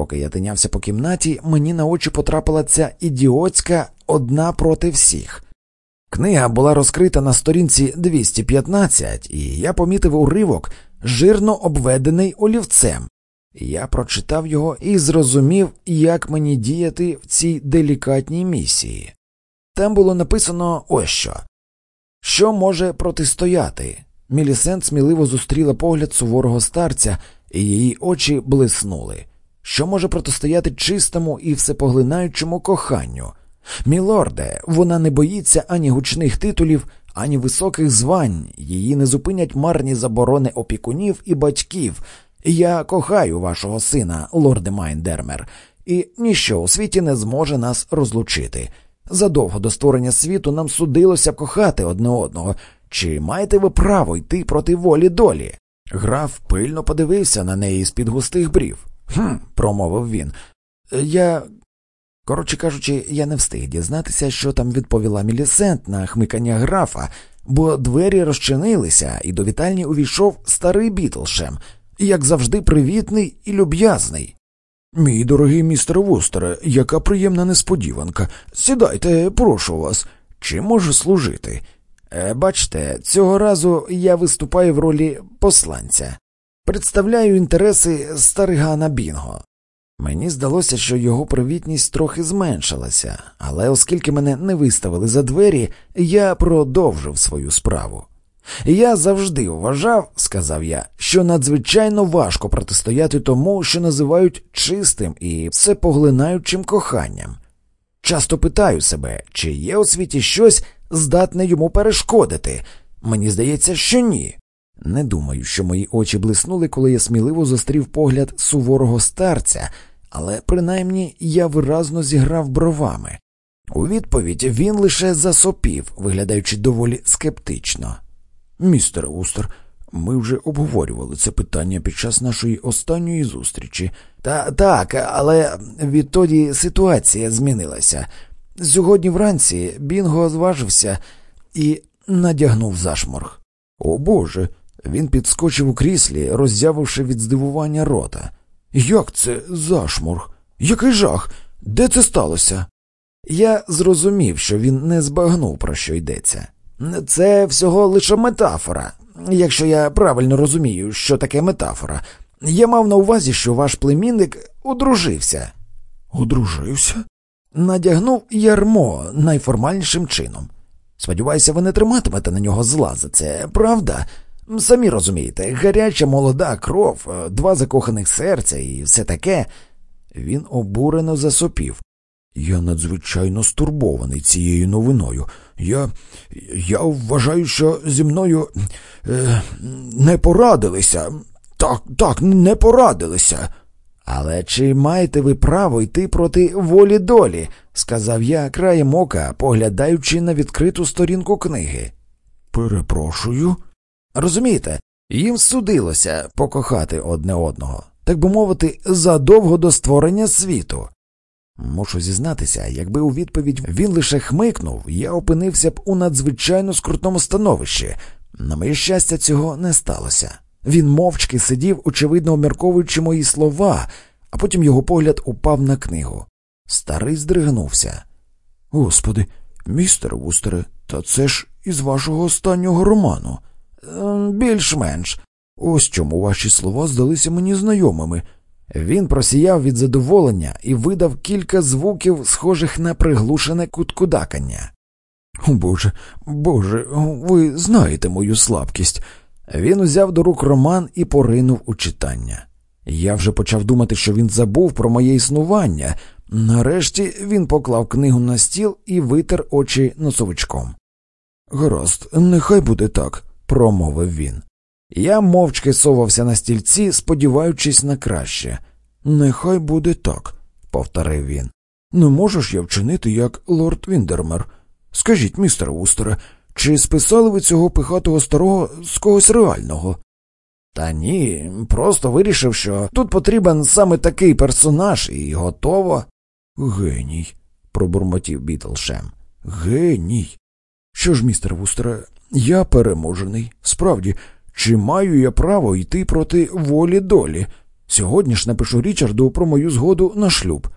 Поки я тинявся по кімнаті, мені на очі потрапила ця ідіотська одна проти всіх. Книга була розкрита на сторінці 215, і я помітив уривок, жирно обведений олівцем. Я прочитав його і зрозумів, як мені діяти в цій делікатній місії. Там було написано ось що. Що може протистояти? Мілісент сміливо зустріла погляд суворого старця, і її очі блиснули. Що може протистояти чистому і всепоглинаючому коханню? Мілорде, вона не боїться ані гучних титулів, ані високих звань, її не зупинять марні заборони опікунів і батьків. Я кохаю вашого сина, лорде Майндермер, і ніщо у світі не зможе нас розлучити. Задовго до створення світу нам судилося кохати одне одного. Чи маєте ви право йти проти волі долі? Граф пильно подивився на неї з під густих брів. «Хм», – промовив він. Я. Коротше кажучи, я не встиг дізнатися, що там відповіла Мілісент на хмикання графа, бо двері розчинилися, і до вітальні увійшов старий Бітлшем, як завжди, привітний і люб'язний. Мій дорогий містер Вустере, яка приємна несподіванка. Сідайте, прошу вас, чим можу служити? Е, бачте, цього разу я виступаю в ролі посланця, представляю інтереси старигана Бінго. Мені здалося, що його привітність трохи зменшилася, але оскільки мене не виставили за двері, я продовжив свою справу. Я завжди вважав, сказав я, що надзвичайно важко протистояти тому, що називають чистим і всепоглинаючим коханням. Часто питаю себе, чи є у світі щось здатне йому перешкодити. Мені здається, що ні. Не думаю, що мої очі блиснули, коли я сміливо зустрів погляд суворого старця, але принаймні я виразно зіграв бровами. У відповідь він лише засопів, виглядаючи доволі скептично. Містер Устер, ми вже обговорювали це питання під час нашої останньої зустрічі. Та так, але відтоді ситуація змінилася. Сьогодні вранці Бінго зважився і надягнув зашморг. О Боже. Він підскочив у кріслі, роззявивши від здивування рота. Як це зашморг? Який жах? Де це сталося? Я зрозумів, що він не збагнув, про що йдеться. Це всього лише метафора, якщо я правильно розумію, що таке метафора. Я мав на увазі, що ваш племінник одружився. Одружився? Надягнув ярмо найформальнішим чином. Сподіваюся, ви не триматимете на нього зла за це, правда? Самі розумієте, гаряча молода кров, два закоханих серця і все таке. Він обурено засопів. Я надзвичайно стурбований цією новиною. Я я вважаю, що зі мною е, не порадилися. Так, так, не порадилися. Але чи маєте ви право йти проти волі долі? сказав я краєм ока, поглядаючи на відкриту сторінку книги. Перепрошую. Розумієте, їм судилося покохати одне одного, так би мовити, задовго до створення світу. Мушу зізнатися, якби у відповідь він лише хмикнув, я опинився б у надзвичайно скрутному становищі. На моє щастя, цього не сталося. Він мовчки сидів, очевидно обмірковуючи мої слова, а потім його погляд упав на книгу. Старий здригнувся. Господи, містере Вустере, та це ж із вашого останнього роману. Ем, більш-менш. Ось чому ваші слова здалися мені знайомими. Він просіяв від задоволення і видав кілька звуків, схожих на приглушене куткудакання. Боже, Боже, ви знаєте мою слабкість. Він узяв до рук роман і поринув у читання. Я вже почав думати, що він забув про моє існування. Нарешті він поклав книгу на стіл і витер очі носовичком. Гаразд, нехай буде так, промовив він. Я мовчки совався на стільці, сподіваючись на краще. Нехай буде так, повторив він. Не можеш я вчинити, як лорд Віндермер. Скажіть, містер Устере, чи списали ви цього пихатого старого з когось реального? Та ні, просто вирішив, що тут потрібен саме такий персонаж, і готово. Геній, пробурмотів Бітлшем. Геній. Що ж, містер Вустере, я переможений. Справді, чи маю я право йти проти волі долі? Сьогодні ж напишу Річарду про мою згоду на шлюб.